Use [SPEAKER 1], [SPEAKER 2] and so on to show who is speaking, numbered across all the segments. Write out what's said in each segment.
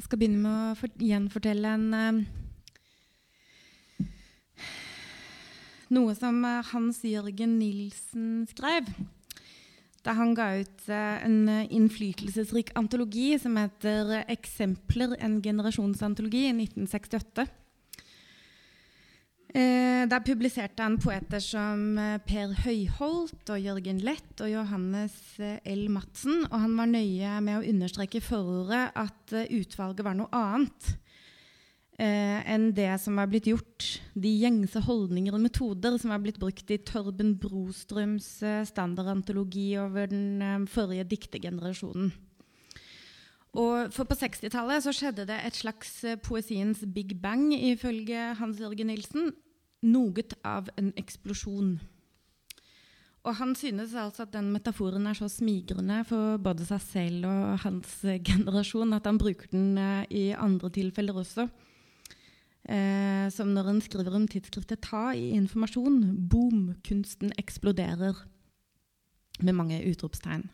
[SPEAKER 1] Jeg skal begynne med å for, gjenfortelle en uh, Noe som uh, Hans Jørgen Nilsen skrev da han ga ut uh, en innflytelsesrik antologi som heter 'Eksempler en generasjonsantologi' i 1968. Eh, der publiserte han poeter som eh, Per Høyholt og Jørgen Lett og Johannes eh, L. Madsen. Og han var nøye med å understreke i forordet at eh, utvalget var noe annet eh, enn det som var blitt gjort, de gjengse holdninger og metoder som var blitt brukt i Torben Brostrøms standardantologi over den forrige diktergenerasjonen. Og for på 60-tallet så skjedde det et slags eh, poesiens big bang, ifølge Hans Jørgen Nilsen. Noe av en eksplosjon. Og han synes altså at den metaforen er så smigrende for både seg selv og hans eh, generasjon at han bruker den eh, i andre tilfeller også. Eh, som når han skriver om tidsskriftet Ta i informasjon. Boom! Kunsten eksploderer. Med mange utropstegn.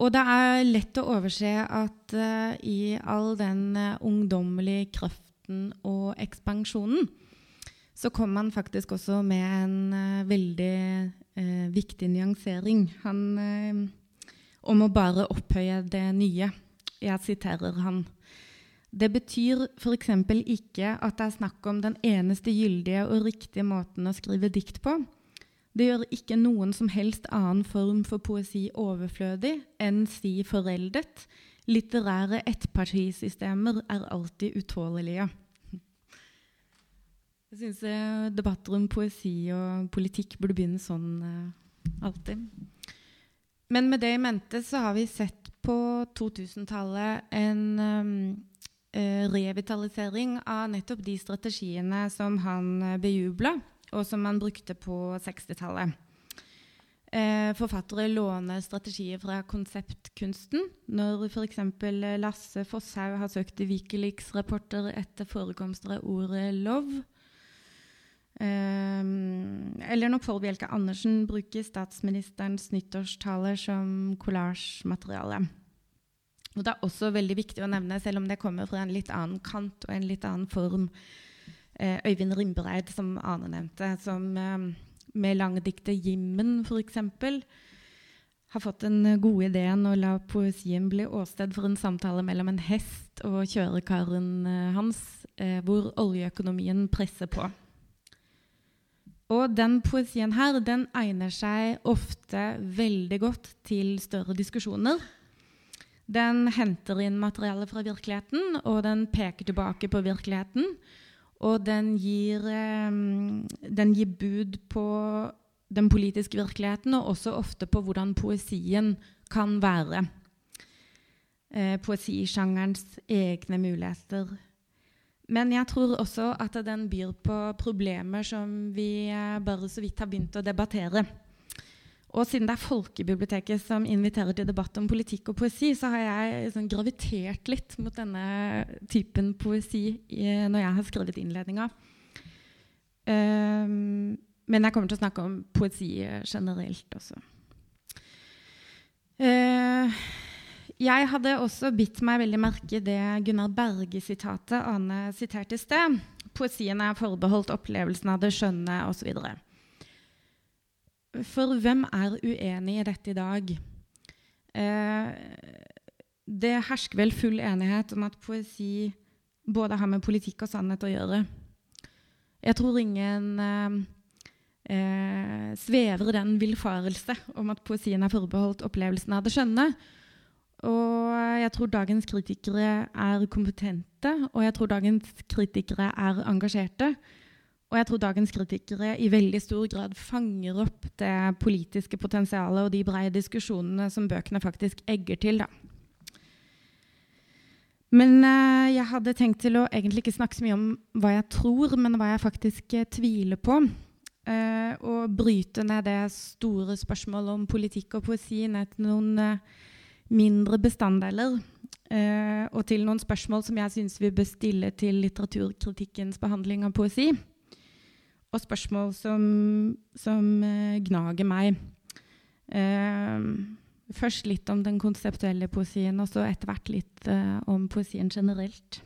[SPEAKER 1] Og det er lett å overse at uh, i all den uh, ungdommelige kraften og ekspansjonen, så kom han faktisk også med en uh, veldig viktig nyansering. Han om å bare opphøye det nye. Jeg siterer han. Det betyr f.eks. ikke at det er snakk om den eneste gyldige og riktige måten å skrive dikt på. Det gjør ikke noen som helst annen form for poesi overflødig enn si foreldet. Litterære ettpartisystemer er alltid utålelige. Jeg syns eh, debatter om poesi og politikk burde begynne sånn uh, alltid. Men med det i mente så har vi sett på 2000-tallet en um, revitalisering av nettopp de strategiene som han bejubla og som man brukte på 60-tallet. Eh, forfattere låner strategier fra konseptkunsten. Når f.eks. Lasse Fosshaug har søkt i Wikileaks-rapporter etter forekomster av ordet 'love'. Eh, eller når Pål Bjelke Andersen bruker statsministerens nyttårstaler som kollasjmateriale. Og det er også veldig viktig å nevne, selv om det kommer fra en litt annen kant og en litt annen form, Øyvind Rimbereid, som Ane nevnte, som eh, med langdiktet 'Jimmen' f.eks. har fått den gode ideen å la poesien bli åsted for en samtale mellom en hest og kjørekaren eh, hans, hvor oljeøkonomien presser på. Og den poesien her den egner seg ofte veldig godt til større diskusjoner. Den henter inn materiale fra virkeligheten, og den peker tilbake på virkeligheten. Og den gir, um, den gir, bud på den politiske virkeligheten, og også ofte på hvordan poesien kan være. Eh, poesisjangerens egne muligheter. Men jeg tror også at den byr på problemer som vi eh, bare så vidt har begynt å debattere. Og siden det er Folkebiblioteket som inviterer til debatt om politikk og poesi, så har jeg sånn, gravitert litt mot denne typen poesi i, når jeg har skrevet innledninga. Um, men jeg kommer til å snakke om poesi generelt også. Uh, jeg hadde også bitt meg veldig merke det Gunnar Berge-sitatet Ane siterte i sted. Poesien er forbeholdt opplevelsen av det skjønne osv. For hvem er uenig i dette i dag? Eh, det hersker vel full enighet om at poesi både har med politikk og sannhet å gjøre. Jeg tror ingen eh, eh, svever den villfarelse om at poesien er forbeholdt opplevelsen av det skjønne. Og jeg tror dagens kritikere er kompetente, og jeg tror dagens kritikere er engasjerte. Og jeg tror dagens kritikere i veldig stor grad fanger opp det politiske potensialet og de brede diskusjonene som bøkene faktisk egger til. Da. Men eh, jeg hadde tenkt til å egentlig ikke snakke så mye om hva jeg tror, men hva jeg faktisk eh, tviler på. Eh, og bryte ned det store spørsmålet om politikk og poesi ned til noen eh, mindre bestanddeler. Eh, og til noen spørsmål som jeg syns vi bør stille til litteraturkritikkens behandling av poesi og spørsmål som, som uh, gnager meg. Uh, Først litt om den konseptuelle poesien, og så etter hvert litt uh, om poesien generelt.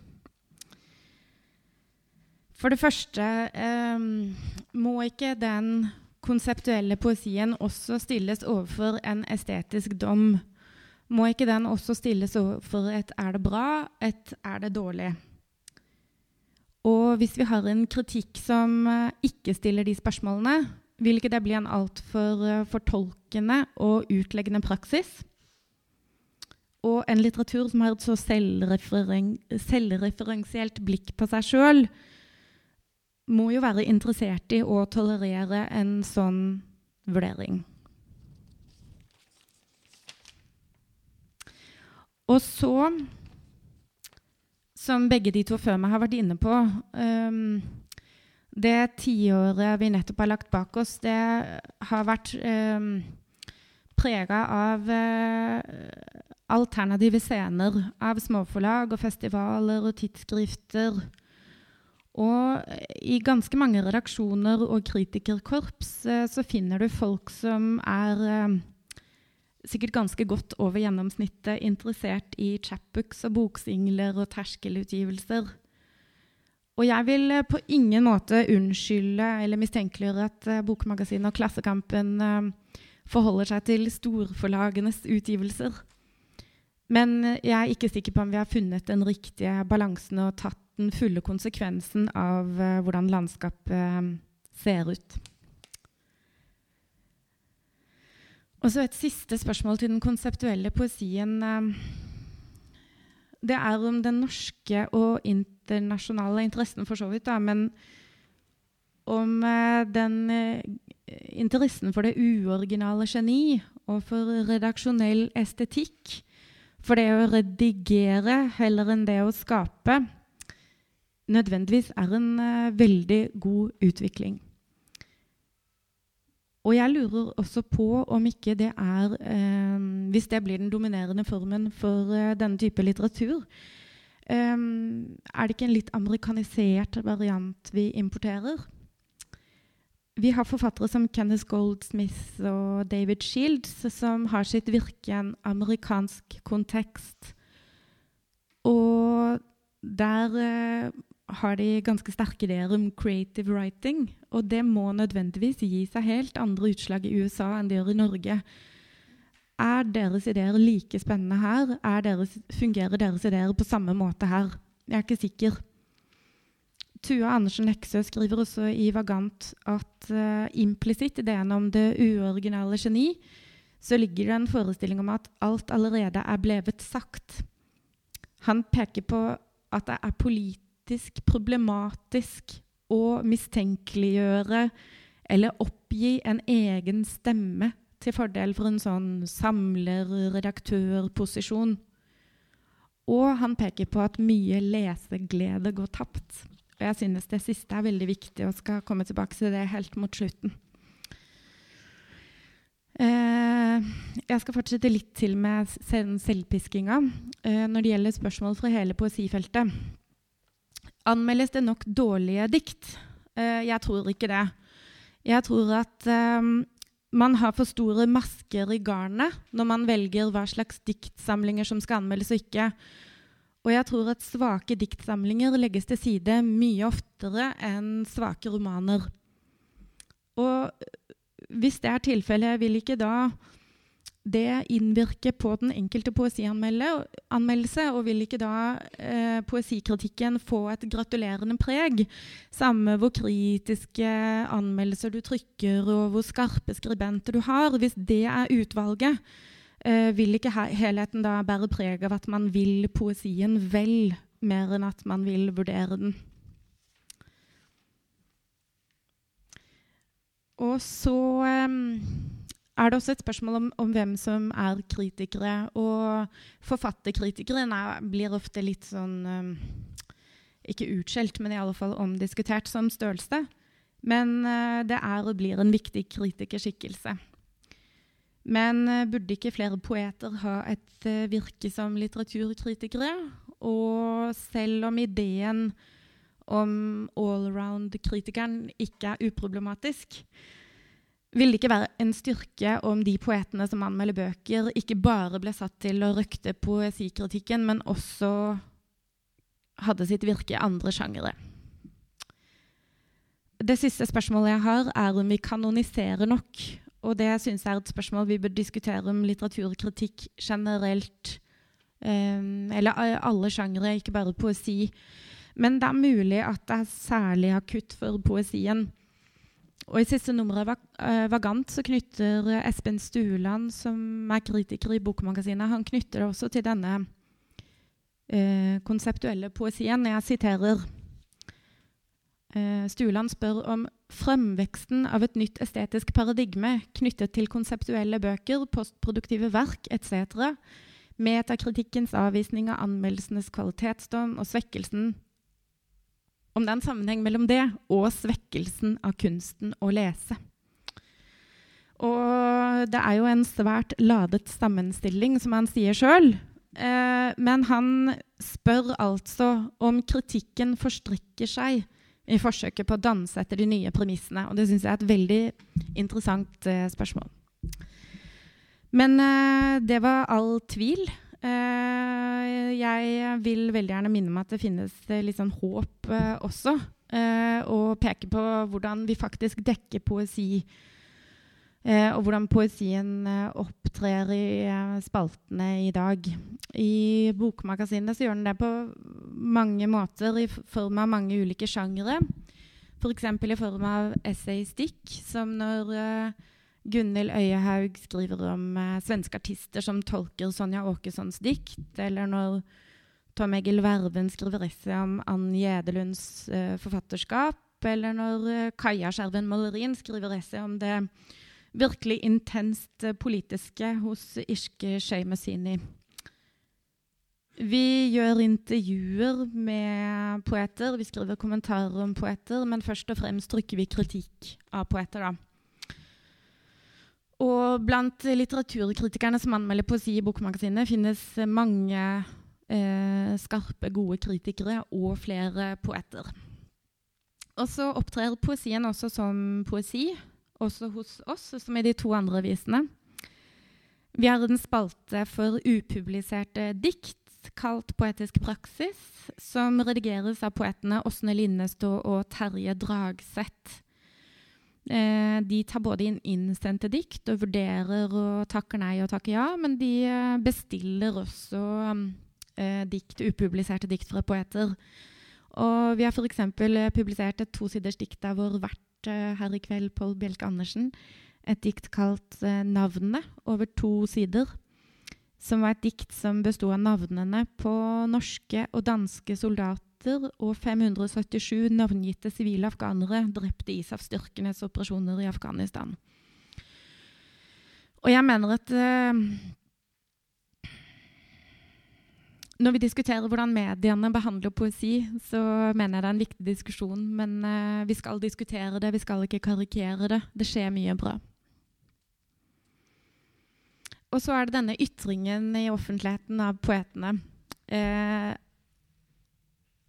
[SPEAKER 1] For det første uh, må ikke den konseptuelle poesien også stilles overfor en estetisk dom. Må ikke den også stilles overfor et 'er det bra', et 'er det dårlig'? Og hvis vi har en kritikk som uh, ikke stiller de spørsmålene, vil ikke det bli en altfor uh, fortolkende og utleggende praksis? Og en litteratur som har et så selvreferen selvreferensielt blikk på seg sjøl, må jo være interessert i å tolerere en sånn vurdering. Og så, som begge de to før meg har vært inne på um, Det tiåret vi nettopp har lagt bak oss, det har vært um, prega av uh, alternative scener. Av småforlag og festivaler og tidsskrifter og i ganske mange redaksjoner og kritikerkorps uh, så finner du folk som er eh, sikkert ganske godt over gjennomsnittet interessert i chapbooks og boksingler og terskelutgivelser. Og jeg vil eh, på ingen måte unnskylde eller mistenkeliggjøre at eh, Bokmagasinet og Klassekampen eh, forholder seg til storforlagenes utgivelser. Men jeg er ikke sikker på om vi har funnet den riktige balansen og tatt den fulle konsekvensen av hvordan landskapet ser ut. Og så et siste spørsmål til den konseptuelle poesien. Uh, det er om den norske og internasjonale interessen, for så vidt, da, men om den interessen for det uoriginale geni og for redaksjonell estetikk. For det å redigere heller enn det å skape nødvendigvis er en veldig god utvikling. Og jeg lurer også på om ikke det er eh, Hvis det blir den dominerende formen for eh, denne type litteratur, eh, er det ikke en litt amerikanisert variant vi importerer? Vi har forfattere som Kenneth Goldsmith og David Shields, som har sitt virke i en amerikansk kontekst. Og der uh, har de ganske sterke ideer om creative writing. Og det må nødvendigvis gi seg helt andre utslag i USA enn det gjør i Norge. Er deres ideer like spennende her? Deres, fungerer deres ideer på samme måte her? Jeg er ikke sikker. Tua Andersen Leksø skriver også i Vagant at uh, implisitt ideen om det uoriginale geni så ligger det en forestilling om at alt allerede er blevet sagt. Han peker på at det er politisk etisk problematisk å mistenkeliggjøre eller oppgi en egen stemme til fordel for en sånn samler-redaktør-posisjon. Og han peker på at mye leseglede går tapt. Og jeg synes det siste er veldig viktig, og skal komme tilbake til det helt mot slutten. Eh, jeg skal fortsette litt til med selvpiskinga eh, når det gjelder spørsmål fra hele poesifeltet. Anmeldes det nok dårlige dikt? Uh, jeg tror ikke det. Jeg tror at um, man har for store masker i garnet når man velger hva slags diktsamlinger som skal anmeldes og ikke. Og jeg tror at svake diktsamlinger legges til side mye oftere enn svake romaner. Og hvis det er tilfellet, vil ikke da det innvirker på den enkelte poesianmeldelse, og vil ikke da eh, poesikritikken få et gratulerende preg? Samme hvor kritiske anmeldelser du trykker, og hvor skarpe skribenter du har. Hvis det er utvalget, eh, vil ikke helheten da bære preg av at man vil poesien vel, mer enn at man vil vurdere den. Og så eh, er det også et spørsmål om, om, hvem som er kritikere. Og forfatterkritikere nei, blir ofte litt sånn um, Ikke utskjelt, men i alle fall omdiskutert som størrelse. Men uh, det er og blir en viktig kritikerskikkelse. Men uh, burde ikke flere poeter ha et uh, virke som litteraturkritikere? Og selv om ideen om allround-kritikeren ikke er uproblematisk, ville det ikke være en styrke om de poetene som anmelder bøker, ikke bare ble satt til å røkte poesikritikken, men også hadde sitt virke i andre sjangere. Det siste spørsmålet jeg har, er om vi kanoniserer nok. Og det syns jeg er et spørsmål vi bør diskutere om litteraturkritikk generelt. Um, eller alle sjangere, ikke bare poesi. Men det er mulig at det er særlig akutt for poesien. Og I siste nummer av uh, Vagant så knytter Espen Stueland, som er kritiker i Bokmagasinet, han knytter det også til denne uh, konseptuelle poesien. Jeg siterer uh, Stueland spør om fremveksten av et nytt estetisk paradigme knyttet til konseptuelle bøker, postproduktive verk etc., metakritikkens avvisning av anmeldelsenes kvalitetsdom og svekkelsen om det er en sammenheng mellom det og svekkelsen av kunsten å lese. Og det er jo en svært ladet sammenstilling, som han sier sjøl. Eh, men han spør altså om kritikken forstrikker seg i forsøket på å danse etter de nye premissene. Og det syns jeg er et veldig interessant eh, spørsmål. Men eh, det var all tvil. Uh, jeg vil veldig gjerne minne om at det finnes uh, litt sånn håp uh, også. og peke på hvordan vi faktisk dekker poesi. og hvordan poesien opptrer i spaltene i dag. I Bokmagasinet så gjør den det på mange måter, i form av mange ulike sjangere. F.eks. i form av essaystikk, som når Gunhild Øyehaug skriver om eh, svenske artister som tolker Sonja Åkessons dikt, eller når Tom Egil Verven skriver essay om Ann Gjedelunds eh, forfatterskap, eller når eh, Kaja Skjerven Malerin skriver essay om det virkelig intenst eh, politiske hos Irske Sheimazini. Vi gjør intervjuer med poeter, vi skriver kommentarer om poeter, men først og fremst trykker vi kritikk av poeter. da. Og blant litteraturkritikerne som anmelder poesi i Bokmagasinet, finnes mange eh, skarpe, gode kritikere og flere poeter. Og så opptrer poesien også som poesi, også hos oss, som i de to andre avisene. Vi har en spalte for upubliserte dikt kalt Poetisk praksis, som redigeres av poetene Åsne Linnestå og Terje Dragseth. Eh, de tar både inn innsendte dikt og vurderer og takker nei og takker ja, men de eh, bestiller også eh, dikt, upubliserte dikt fra poeter. Og vi har f.eks. Eh, publisert et tosiders dikt av vår vert eh, her i kveld, Pål Bjelke Andersen. Et dikt kalt eh, 'Navnene', over to sider. Som var et dikt som besto av navnene på norske og danske soldater soldater og 577 navngitte sivile afghanere drepte ISAF-styrkenes operasjoner i Afghanistan. Og jeg mener at uh, når vi diskuterer hvordan mediene behandler poesi, så mener jeg det er en viktig diskusjon. Men uh, vi skal diskutere det, vi skal ikke karikere det. Det skjer mye bra. Og så er det denne ytringen i offentligheten av poetene. Eh,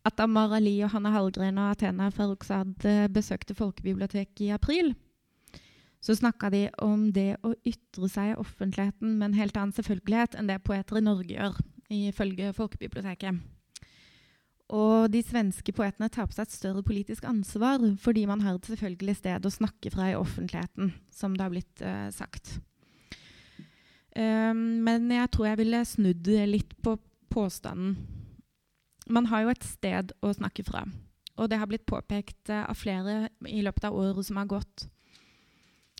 [SPEAKER 1] at Amar Ali og Hanne Hallgren og Athena Farrokhzad eh, besøkte folkebiblioteket i april, så snakka de om det å ytre seg i offentligheten med en helt annen selvfølgelighet enn det poeter i Norge gjør, ifølge Folkebiblioteket. Og de svenske poetene tar på seg et større politisk ansvar fordi man har et selvfølgelig sted å snakke fra i offentligheten, som det har blitt uh, sagt. Um, men jeg tror jeg ville snudd litt på påstanden man har jo et sted å snakke fra. Og det har blitt påpekt uh, av flere i løpet av året som har gått.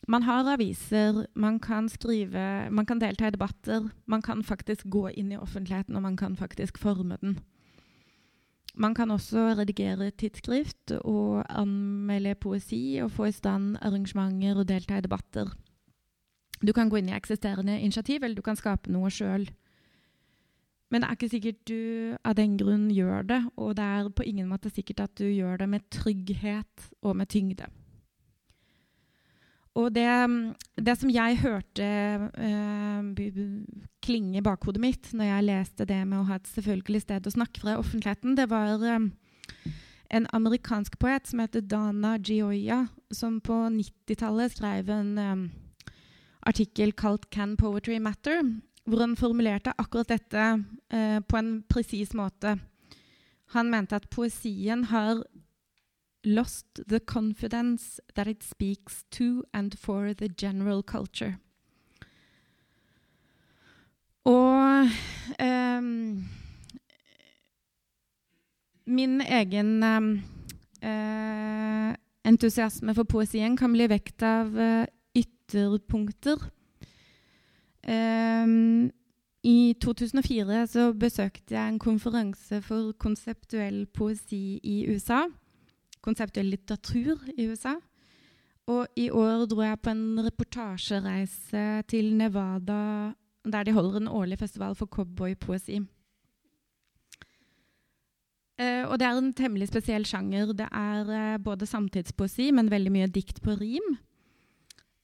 [SPEAKER 1] Man har aviser, man kan skrive, man kan delta i debatter. Man kan faktisk gå inn i offentligheten, og man kan faktisk forme den. Man kan også redigere tidsskrift og anmelde poesi og få i stand arrangementer og delta i debatter. Du kan gå inn i eksisterende initiativ, eller du kan skape noe sjøl. Men det er ikke sikkert du av den grunn gjør det, og det er på ingen måte sikkert at du gjør det med trygghet og med tyngde. Og det, det som jeg hørte uh, klinge i bakhodet mitt når jeg leste det med å ha et selvfølgelig sted å snakke fra i offentligheten, det var uh, en amerikansk poet som heter Dana Gioia, som på 90-tallet skrev en um, artikkel kalt 'Can Poetry Matter?', hvor han formulerte akkurat dette eh, på en presis måte. Han mente at poesien har lost the confidence that it speaks to and for the general culture. Og eh, min egen eh, entusiasme for poesien kan bli vekt av uh, ytterpunkter. Um, I 2004 så besøkte jeg en konferanse for konseptuell poesi i USA. Konseptuell litteratur i USA. Og i år dro jeg på en reportasjereise til Nevada, der de holder en årlig festival for cowboypoesi. Uh, og det er en temmelig spesiell sjanger. Det er uh, både samtidspoesi, men veldig mye dikt på rim.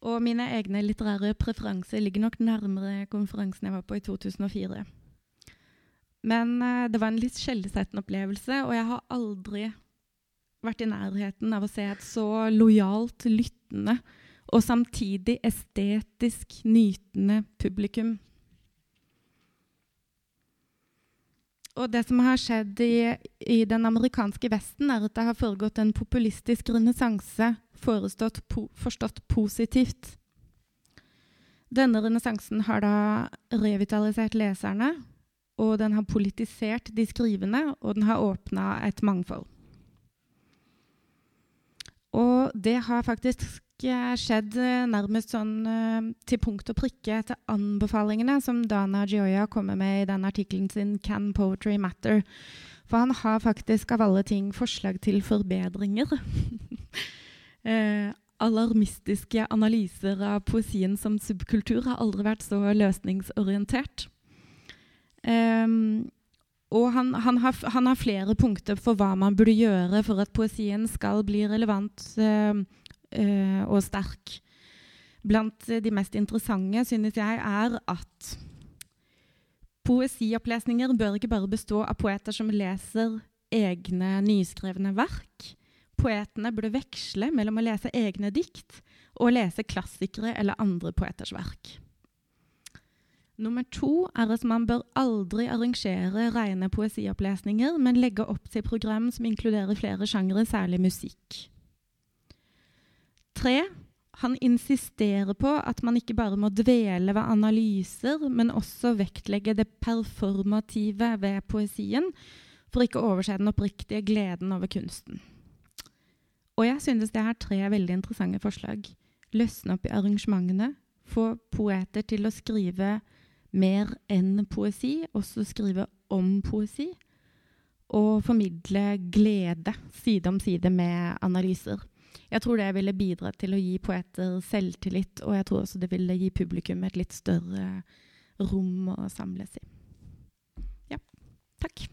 [SPEAKER 1] Og mine egne litterære preferanser ligger nok nærmere konferansen jeg var på i 2004. Men uh, det var en litt skjellsettende opplevelse, og jeg har aldri vært i nærheten av å se et så lojalt lyttende og samtidig estetisk nytende publikum. Og det som har skjedd i, i, den amerikanske Vesten, er at det har foregått en populistisk renessanse po, forstått positivt. Denne renessansen har da revitalisert leserne, og den har politisert de skrivende, og den har åpna et mangfold. Og det har faktisk skjedd eh, nærmest sånn uh, til punkt og prikke etter anbefalingene som Dana Gioia kommer med i den artikkelen sin 'Can Poetry Matter'? For han har faktisk av alle ting forslag til forbedringer. eh, alarmistiske analyser av poesien som subkultur har aldri vært så løsningsorientert. Um, og han, han, har, han, har, flere punkter for hva man burde gjøre for at poesien skal bli relevant uh, uh, og sterk. Blant de mest interessante synes jeg er at poesiopplesninger bør ikke bare bestå av poeter som leser egne nyskrevne verk. Poetene burde veksle mellom å lese egne dikt og lese klassikere eller andre poeters verk. Nummer to er at man bør aldri arrangere rene poesiopplesninger, men legge opp til program som inkluderer flere sjangere, særlig musikk. Tre, han insisterer på at man ikke bare må dvele ved analyser, men også vektlegge det performative ved poesien, for ikke å overse den oppriktige gleden over kunsten. Og jeg synes det er tre veldig interessante forslag. Løsne opp i arrangementene, få poeter til å skrive mer enn poesi, også skrive om poesi, og formidle glede side om side med analyser jeg tror det ville bidra til å gi poeter selvtillit, og jeg tror også det ville gi publikum et litt større rom å samles i. Ja. Takk.